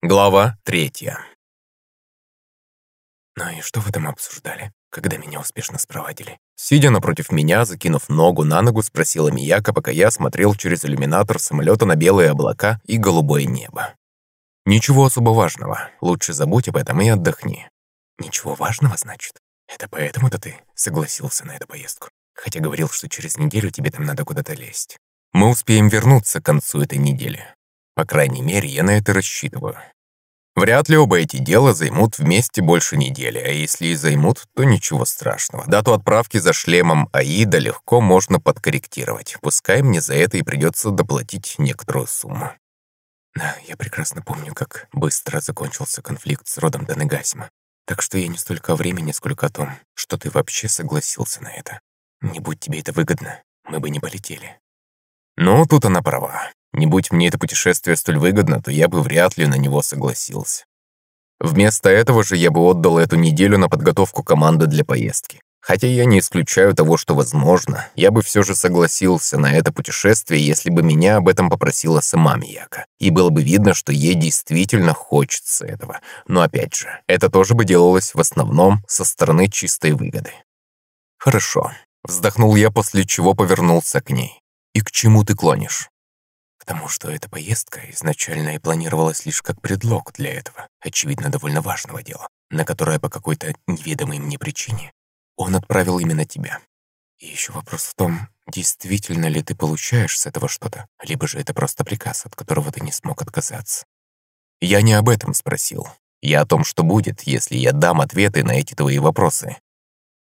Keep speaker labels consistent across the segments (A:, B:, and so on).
A: Глава третья.
B: Ну и что вы там обсуждали, когда меня успешно спровадили?
A: Сидя напротив меня, закинув ногу на ногу, спросила Мияка, пока я смотрел через иллюминатор самолета на белые облака и голубое небо. Ничего особо важного. Лучше забудь об этом и отдохни.
B: Ничего важного, значит? Это поэтому-то ты согласился на эту поездку? Хотя говорил, что через неделю тебе там надо куда-то лезть.
A: Мы успеем вернуться к концу этой недели. По крайней мере, я на это рассчитываю. Вряд ли оба эти дела займут вместе больше недели, а если и займут, то ничего страшного. Дату отправки за шлемом Аида легко можно подкорректировать. Пускай мне за это и придется доплатить некоторую сумму.
B: Я прекрасно помню, как быстро закончился конфликт с родом Данегасима. Так что я не столько о времени, сколько о том, что ты вообще согласился на это. Не будь тебе это выгодно, мы бы не полетели.
A: Ну, тут она права. Не будь мне это путешествие столь выгодно, то я бы вряд ли на него согласился. Вместо этого же я бы отдал эту неделю на подготовку команды для поездки. Хотя я не исключаю того, что возможно, я бы все же согласился на это путешествие, если бы меня об этом попросила сама Мияка. И было бы видно, что ей действительно хочется этого. Но опять же, это тоже бы делалось в основном со стороны чистой выгоды. Хорошо. Вздохнул я, после чего повернулся к ней. «И к чему ты клонишь?»
B: Потому что эта поездка изначально и планировалась лишь как предлог для этого, очевидно, довольно важного дела, на которое по какой-то неведомой мне причине он отправил именно тебя. И еще вопрос в том, действительно ли ты получаешь с этого что-то, либо же это просто приказ, от которого ты не смог отказаться.
A: Я не об этом спросил. Я о том, что будет, если я дам ответы на эти твои вопросы.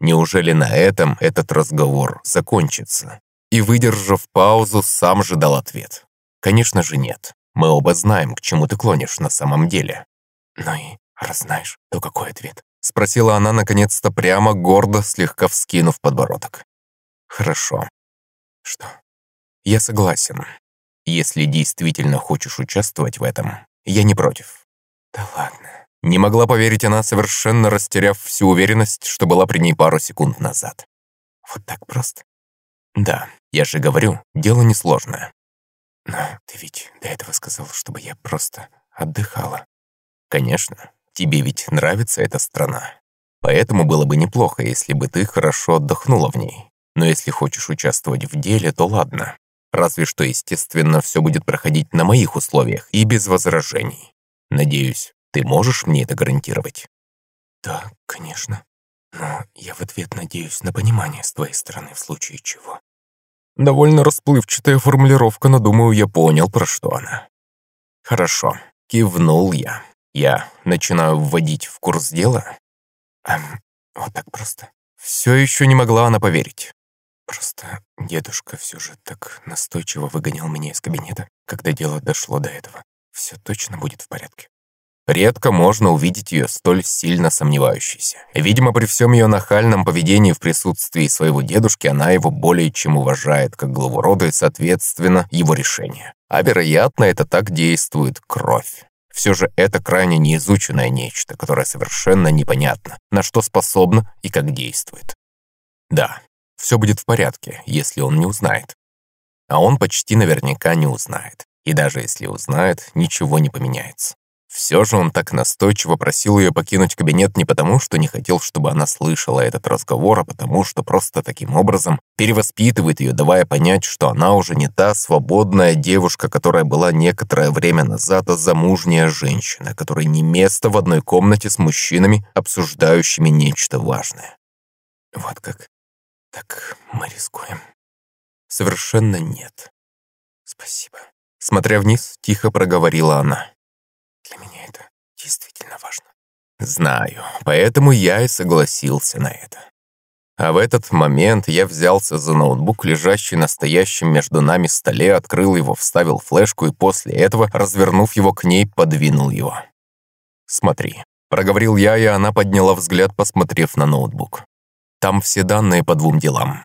A: Неужели на этом этот разговор закончится? И, выдержав паузу, сам же дал ответ. Конечно же нет. Мы оба знаем, к чему ты клонишь на самом деле.
B: Ну и раз знаешь, то какой ответ?
A: Спросила она наконец-то прямо, гордо, слегка вскинув подбородок. Хорошо.
B: Что?
A: Я согласен. Если действительно хочешь участвовать в этом, я не против.
B: Да ладно.
A: Не могла поверить она, совершенно растеряв всю уверенность, что была при ней пару секунд назад.
B: Вот так просто?
A: Да, я же говорю, дело несложное.
B: Но ты ведь до этого сказал, чтобы я просто отдыхала.
A: Конечно, тебе ведь нравится эта страна. Поэтому было бы неплохо, если бы ты хорошо отдохнула в ней. Но если хочешь участвовать в деле, то ладно. Разве что, естественно, все будет проходить на моих условиях и без возражений. Надеюсь, ты можешь мне это гарантировать?
B: Да, конечно. Но я в ответ надеюсь на понимание с твоей стороны в случае чего.
A: Довольно расплывчатая формулировка, но думаю, я понял, про что она. Хорошо, кивнул я. Я начинаю вводить в курс дела.
B: Эм, вот так просто.
A: Все еще не могла она поверить.
B: Просто дедушка все же так настойчиво выгонял меня из кабинета, когда дело дошло до этого. Все точно будет в порядке.
A: Редко можно увидеть ее столь сильно сомневающейся. Видимо, при всем ее нахальном поведении в присутствии своего дедушки она его более чем уважает как главу рода и, соответственно, его решение. А вероятно, это так действует кровь. Все же это крайне неизученное нечто, которое совершенно непонятно, на что способно и как действует. Да, все будет в порядке, если он не узнает. А он почти наверняка не узнает. И даже если узнает, ничего не поменяется. Все же он так настойчиво просил ее покинуть кабинет не потому, что не хотел, чтобы она слышала этот разговор, а потому, что просто таким образом перевоспитывает ее, давая понять, что она уже не та свободная девушка, которая была некоторое время назад, а замужняя женщина, которой не место в одной комнате с мужчинами, обсуждающими нечто важное.
B: Вот как? Так мы рискуем.
A: Совершенно нет.
B: Спасибо.
A: Смотря вниз, тихо проговорила она.
B: Действительно важно.
A: Знаю, поэтому я и согласился на это. А в этот момент я взялся за ноутбук, лежащий на стоящем между нами столе, открыл его, вставил флешку и после этого, развернув его к ней, подвинул его. «Смотри», — проговорил я, и она подняла взгляд, посмотрев на ноутбук. «Там все данные по двум делам».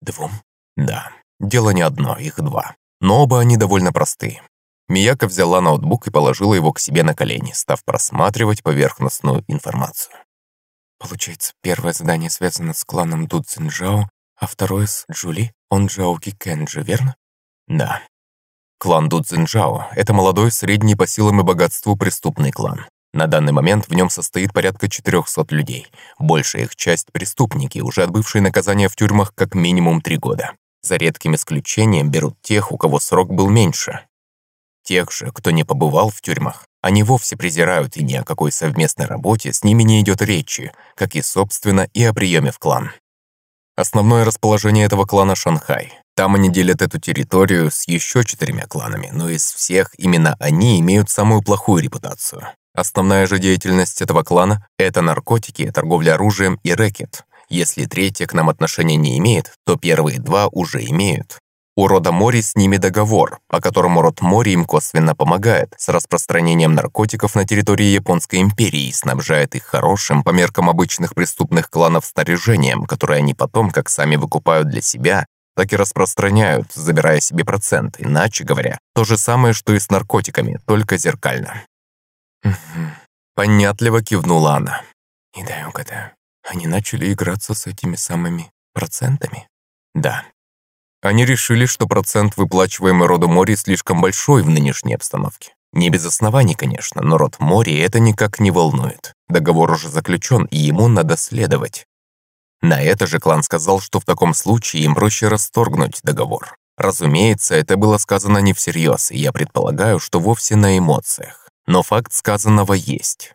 B: «Двум?»
A: «Да, дело не одно, их два. Но оба они довольно простые. Мияка взяла ноутбук и положила его к себе на колени, став просматривать поверхностную информацию.
B: Получается, первое задание связано с кланом Дудзинжао, а второе с Джули, он Джаоки Кенджи, верно?
A: Да. Клан Дудзинджао – это молодой, средний по силам и богатству преступный клан. На данный момент в нем состоит порядка 400 людей. Большая их часть – преступники, уже отбывшие наказание в тюрьмах как минимум три года. За редким исключением берут тех, у кого срок был меньше. Тех же, кто не побывал в тюрьмах, они вовсе презирают, и ни о какой совместной работе с ними не идет речи, как и, собственно, и о приеме в клан. Основное расположение этого клана – Шанхай. Там они делят эту территорию с еще четырьмя кланами, но из всех именно они имеют самую плохую репутацию. Основная же деятельность этого клана – это наркотики, торговля оружием и рэкет. Если третья к нам отношения не имеет, то первые два уже имеют. У рода Мори с ними договор, по которому род Мори им косвенно помогает с распространением наркотиков на территории Японской империи и снабжает их хорошим, по меркам обычных преступных кланов, снаряжением, которое они потом как сами выкупают для себя так и распространяют, забирая себе процент. Иначе говоря, то же самое, что и с наркотиками, только зеркально. Понятливо кивнула она.
B: И дай угадаю, они начали играться с этими самыми процентами?
A: Да. Они решили, что процент, выплачиваемый роду Мори, слишком большой в нынешней обстановке. Не без оснований, конечно, но род Мори это никак не волнует. Договор уже заключен, и ему надо следовать. На это же клан сказал, что в таком случае им проще расторгнуть договор. Разумеется, это было сказано не всерьез, и я предполагаю, что вовсе на эмоциях. Но факт сказанного есть.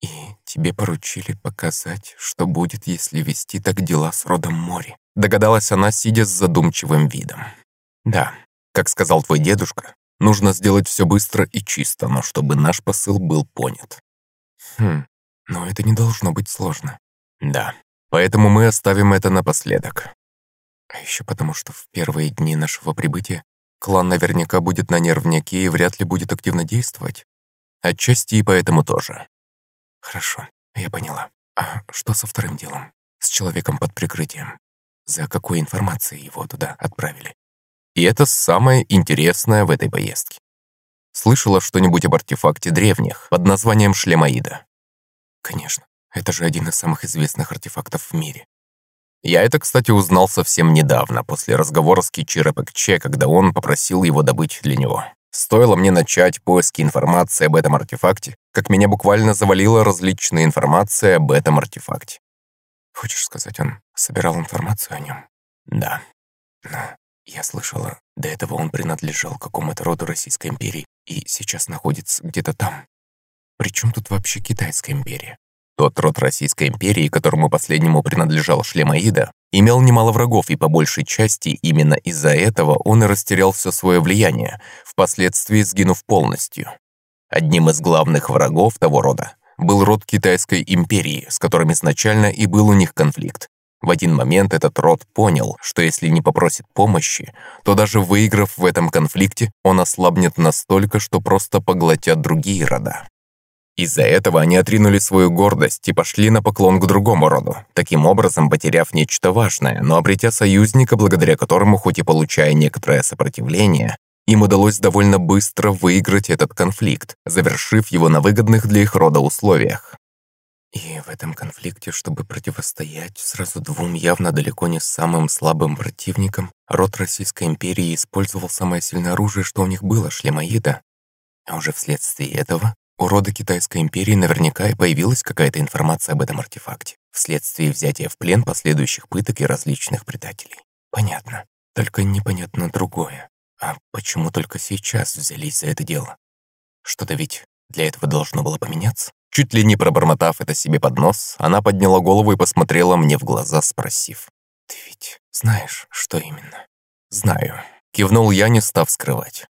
B: И тебе поручили показать, что будет, если вести так дела с родом Мори.
A: Догадалась она, сидя с задумчивым видом. Да, как сказал твой дедушка, нужно сделать все быстро и чисто, но чтобы наш посыл был понят.
B: Хм, но это не должно быть сложно.
A: Да, Поэтому мы оставим это напоследок.
B: А еще потому, что в первые дни нашего прибытия клан наверняка будет на нервняке и вряд ли будет активно действовать.
A: Отчасти и поэтому тоже.
B: Хорошо, я поняла. А что со вторым делом? С человеком под прикрытием? За какой информацией его туда отправили?
A: И это самое интересное в этой поездке. Слышала что-нибудь об артефакте древних под названием Шлемаида?
B: Конечно. Это же один из самых известных артефактов в мире.
A: Я это, кстати, узнал совсем недавно, после разговора с Кичиро когда он попросил его добыть для него. Стоило мне начать поиски информации об этом артефакте, как меня буквально завалила различная информация об этом артефакте.
B: Хочешь сказать, он собирал информацию о нем?
A: Да.
B: Но я слышала, до этого он принадлежал какому-то роду Российской империи и сейчас находится где-то там. Причем тут вообще Китайская империя?
A: Тот род Российской империи, которому последнему принадлежал Шлемаида, имел немало врагов, и по большей части именно из-за этого он и растерял все свое влияние, впоследствии сгинув полностью. Одним из главных врагов того рода был род Китайской империи, с которым изначально и был у них конфликт. В один момент этот род понял, что если не попросит помощи, то даже выиграв в этом конфликте, он ослабнет настолько, что просто поглотят другие рода. Из-за этого они отринули свою гордость и пошли на поклон к другому роду, таким образом потеряв нечто важное, но обретя союзника, благодаря которому, хоть и получая некоторое сопротивление, им удалось довольно быстро выиграть этот конфликт, завершив его на выгодных для их рода условиях.
B: И в этом конфликте, чтобы противостоять сразу двум явно далеко не самым слабым противникам, род Российской империи использовал самое сильное оружие, что у них было, шлемоида. А уже вследствие этого у рода Китайской империи наверняка и появилась какая-то информация об этом артефакте, вследствие взятия в плен последующих пыток и различных предателей. Понятно. Только непонятно другое. А почему только сейчас взялись за это дело? Что-то ведь для этого должно было поменяться?
A: Чуть ли не пробормотав это себе под нос, она подняла голову и посмотрела мне в глаза, спросив.
B: «Ты ведь знаешь, что именно?»
A: «Знаю», — кивнул я, не став скрывать.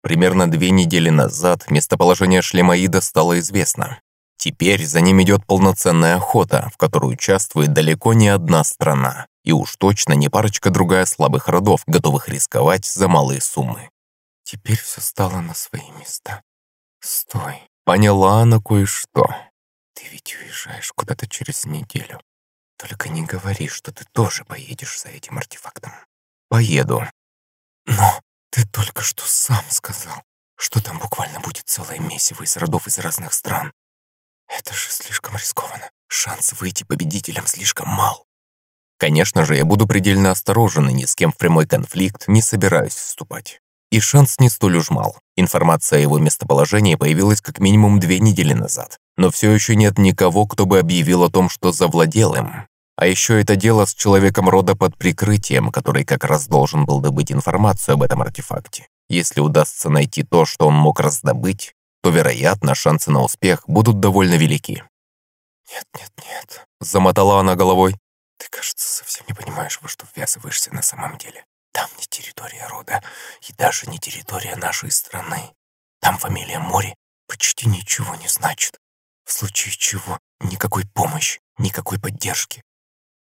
A: Примерно две недели назад местоположение шлемоида стало известно. Теперь за ним идет полноценная охота, в которой участвует далеко не одна страна, и уж точно не парочка другая слабых родов, готовых рисковать за малые суммы.
B: Теперь все стало на свои места. Стой.
A: Поняла она кое-что.
B: Ты ведь уезжаешь куда-то через неделю. Только не говори, что ты тоже поедешь за этим артефактом.
A: Поеду.
B: Но ты только что сам сказал, что там буквально будет целое месиво из родов из разных стран. Это же слишком рискованно. Шанс выйти победителем слишком мал.
A: Конечно же, я буду предельно осторожен и ни с кем в прямой конфликт не собираюсь вступать. И шанс не столь уж мал. Информация о его местоположении появилась как минимум две недели назад. Но все еще нет никого, кто бы объявил о том, что завладел им. А еще это дело с человеком рода под прикрытием, который как раз должен был добыть информацию об этом артефакте. Если удастся найти то, что он мог раздобыть, то, вероятно, шансы на успех будут довольно велики.
B: «Нет, нет, нет», —
A: замотала она головой.
B: «Ты, кажется, совсем не понимаешь, во что ввязываешься на самом деле. Там не территория рода, и даже не территория нашей страны. Там фамилия Мори почти ничего не значит. В случае чего никакой помощи, никакой поддержки.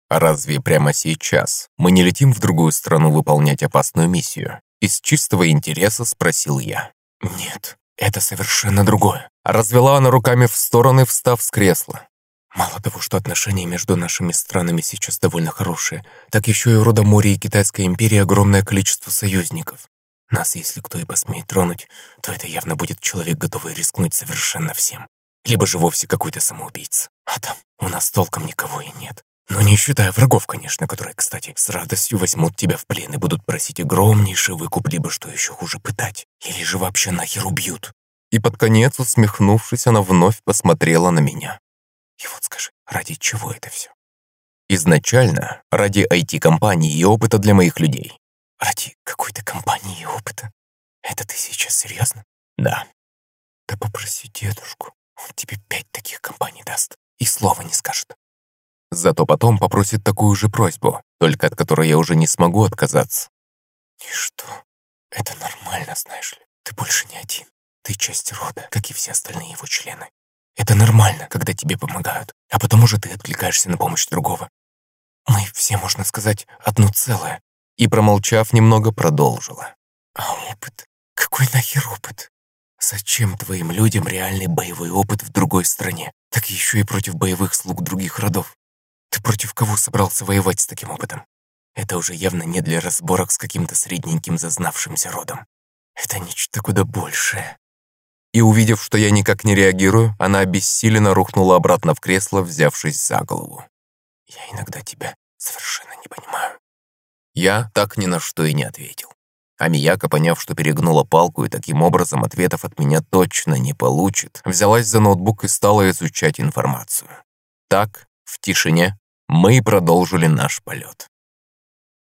A: А разве прямо сейчас мы не летим в другую страну выполнять опасную миссию? Из чистого интереса спросил я.
B: Нет, это совершенно другое.
A: Развела она руками в стороны, встав с кресла.
B: Мало того, что отношения между нашими странами сейчас довольно хорошие, так еще и у рода Мори и Китайской империи огромное количество союзников. Нас, если кто и посмеет тронуть, то это явно будет человек, готовый рискнуть совершенно всем. Либо же вовсе какой-то самоубийца. А там у нас толком никого и нет. Но не считая врагов, конечно, которые, кстати, с радостью возьмут тебя в плен и будут просить огромнейший выкуп, либо, что еще хуже, пытать. Или же вообще нахер убьют.
A: И под конец, усмехнувшись, она вновь посмотрела на меня.
B: И вот скажи, ради чего это все?
A: Изначально ради IT-компании и опыта для моих людей.
B: Ради какой-то компании и опыта? Это ты сейчас серьезно?
A: Да.
B: Да попроси дедушку, он тебе пять таких компаний даст и слова не скажет.
A: Зато потом попросит такую же просьбу, только от которой я уже не смогу отказаться.
B: И что? Это нормально, знаешь ли. Ты больше не один. Ты часть рода, как и все остальные его члены. Это нормально, когда тебе помогают, а потом уже ты откликаешься на помощь другого. Мы все, можно сказать, одно целое.
A: И, промолчав, немного продолжила.
B: А опыт? Какой нахер опыт? Зачем твоим людям реальный боевой опыт в другой стране? Так еще и против боевых слуг других родов. Ты против кого собрался воевать с таким опытом? Это уже явно не для разборок с каким-то средненьким зазнавшимся родом. Это нечто куда большее.
A: И увидев, что я никак не реагирую, она обессиленно рухнула обратно в кресло, взявшись за голову.
B: Я иногда тебя совершенно не понимаю.
A: Я так ни на что и не ответил. А поняв, что перегнула палку и таким образом ответов от меня точно не получит, взялась за ноутбук и стала изучать информацию. Так, в тишине, мы продолжили наш полет.